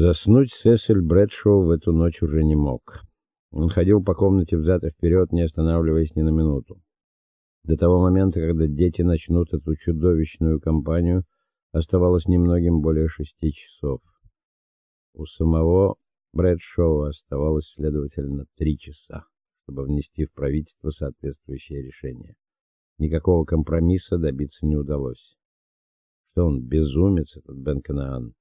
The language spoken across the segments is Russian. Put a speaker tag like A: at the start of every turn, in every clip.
A: Заснуть Сесиль Брэдшоу в эту ночь уже не мог. Он ходил по комнате взад и вперед, не останавливаясь ни на минуту. До того момента, когда дети начнут эту чудовищную кампанию, оставалось немногим более шести часов. У самого Брэдшоу оставалось, следовательно, три часа, чтобы внести в правительство соответствующее решение. Никакого компромисса добиться не удалось. Что он безумец этот Бен Канаан?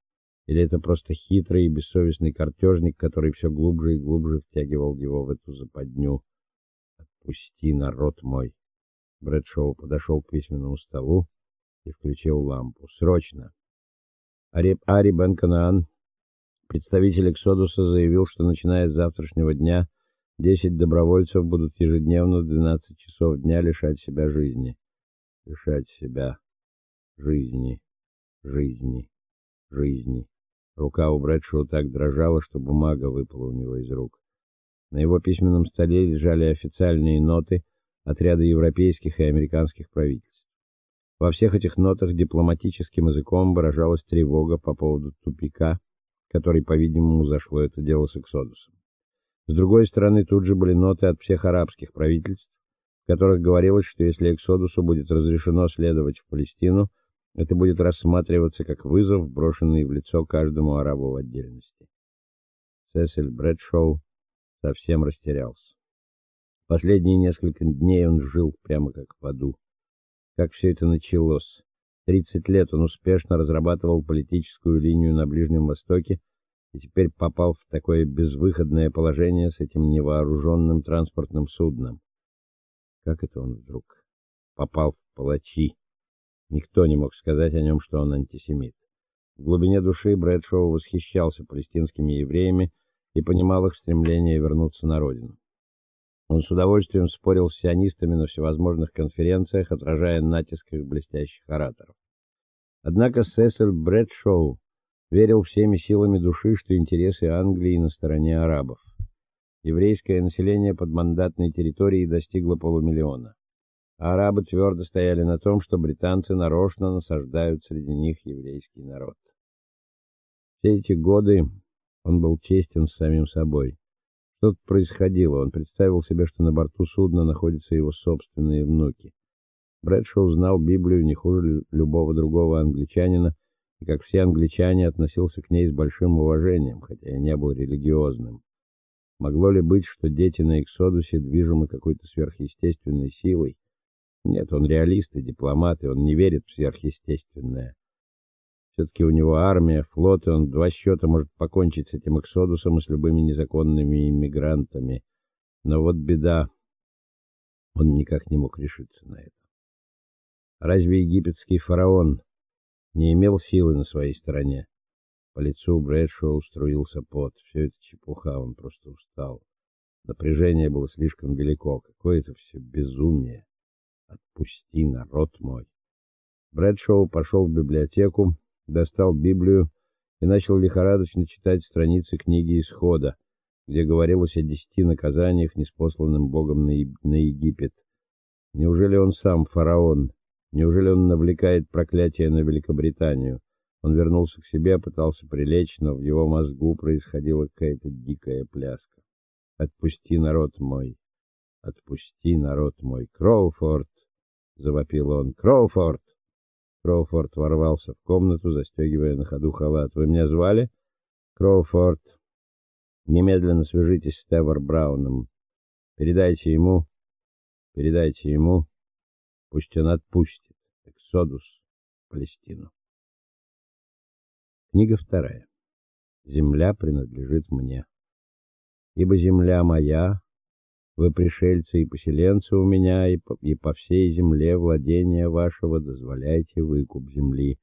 A: Или это просто хитрый и бессовестный картежник, который все глубже и глубже втягивал его в эту западню? Отпусти, народ мой. Брэдшоу подошел к письменному столу и включил лампу. Срочно. Ари Ари Бен Канаан, представитель Эксодуса, заявил, что начиная с завтрашнего дня 10 добровольцев будут ежедневно в 12 часов дня лишать себя жизни. Лишать себя жизни, жизни, жизни. Рука у Брэдшоу так дрожала, что бумага выпала у него из рук. На его письменном столе лежали официальные ноты отряда европейских и американских правительств. Во всех этих нотах дипломатическим языком выражалась тревога по поводу тупика, который, по-видимому, зашло это дело с Эксодусом. С другой стороны, тут же были ноты от всех арабских правительств, в которых говорилось, что если Эксодусу будет разрешено следовать в Палестину, это будет рассматриваться как вызов, брошенный в лицо каждому арабу в отдельности. Сесиль Брэдшоу совсем растерялся. Последние несколько дней он жил прямо как в аду. Как все это началось? 30 лет он успешно разрабатывал политическую линию на Ближнем Востоке и теперь попал в такое безвыходное положение с этим невооруженным транспортным судном. Как это он вдруг попал в палачи? Никто не мог сказать о нем, что он антисемит. В глубине души Брэдшоу восхищался палестинскими евреями и понимал их стремление вернуться на родину. Он с удовольствием спорил с сионистами на всевозможных конференциях, отражая натиск их блестящих ораторов. Однако Сесиль Брэдшоу верил всеми силами души, что интересы Англии на стороне арабов. Еврейское население подмандатной территории достигло полумиллиона. Арабы твердо стояли на том, что британцы нарочно насаждают среди них еврейский народ. Все эти годы он был честен с самим собой. Что-то происходило. Он представил себе, что на борту судна находятся его собственные внуки. Брэдшоу знал Библию не хуже любого другого англичанина и, как все англичане, относился к ней с большим уважением, хотя и не был религиозным. Могло ли быть, что дети на Эксодусе движимы какой-то сверхъестественной силой? Нет, он реалист и дипломат, и он не верит в сверхъестественное. Все-таки у него армия, флот, и он два счета может покончить с этим эксодусом и с любыми незаконными иммигрантами. Но вот беда, он никак не мог решиться на это. Разве египетский фараон не имел силы на своей стороне? По лицу Брэдшоу струился пот. Все это чепуха, он просто устал. Напряжение было слишком велико. Какое это все безумие. Отпусти, народ мой. Брэдшоу пошел в библиотеку, достал Библию и начал лихорадочно читать страницы книги Исхода, где говорилось о десяти наказаниях, неспосланным Богом на, на Египет. Неужели он сам фараон? Неужели он навлекает проклятие на Великобританию? Он вернулся к себе, пытался прилечь, но в его мозгу происходила какая-то дикая пляска. Отпусти народ мой. Отпусти народ мой. Кроуфорд, завопил он. Кроуфорд. Кроуфорд ворвался в комнату, застегивая на ходу халат. Вы меня звали? Кроуфорд. Немедленно свяжитесь с Тевер Брауном. Передайте ему, передайте ему, пусть он отпустит Эксодус Палестину. Книга вторая. Земля принадлежит мне. Ибо земля моя, вы пришельцы и поселенцы у меня, и по, и по всей земле владения вашего дозволяйте выкуп земли.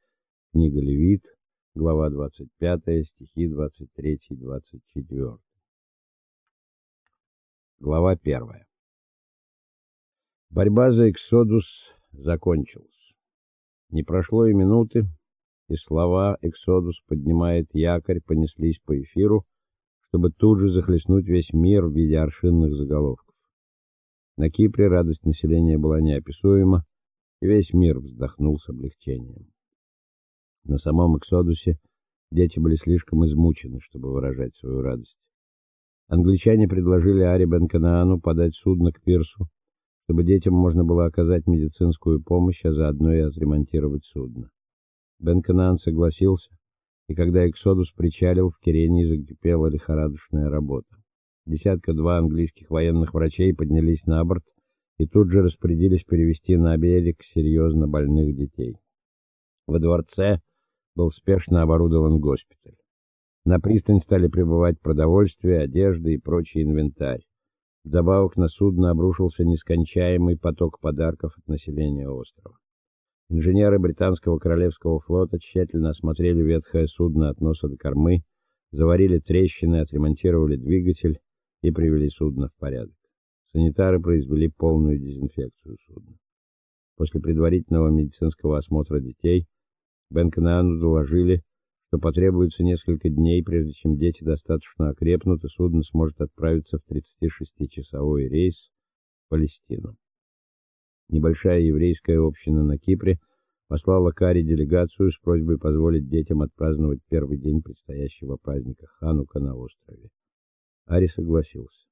A: Книга Левит, глава 25, стихи 23-24. Глава 1. Борьба за Эксодус закончилась. Не прошло и минуты, и слова «Эксодус поднимает якорь» понеслись по эфиру, чтобы тут же захлестнуть весь мир в виде аршинных заголовков. На Кипре радость населения была неописуема, и весь мир вздохнул с облегчением. На самом Эксодусе Дети были слишком измучены, чтобы выражать свою радость. Англичане предложили Ари Бен-Канаану подать судно к пирсу, чтобы детям можно было оказать медицинскую помощь, а заодно и отремонтировать судно. Бен-Канаан согласился, и когда Эксодус причалил, в Кирении закипела лихорадочная работа. Десятка-два английских военных врачей поднялись на борт и тут же распорядились перевести на берег серьезно больных детей. Во дворце был спешно оборудован госпиталь. На пристань стали прибывать продовольствие, одежда и прочий инвентарь. Вдобавок на судно обрушился нескончаемый поток подарков от населения острова. Инженеры британского королевского флота тщательно осмотрели ветхое судно от носа до кормы, заварили трещины, отремонтировали двигатель и привели судно в порядок. Санитары произвели полную дезинфекцию судна. После предварительного медицинского осмотра детей Бенкнану доложили, что потребуется несколько дней, прежде чем дети достаточно окрепнут, и судно сможет отправиться в 36-часовой рейс в Палестину. Небольшая еврейская община на Кипре послала Кари делегацию с просьбой позволить детям отпраздновать первый день предстоящего праздника Ханука на острове. Ари согласился.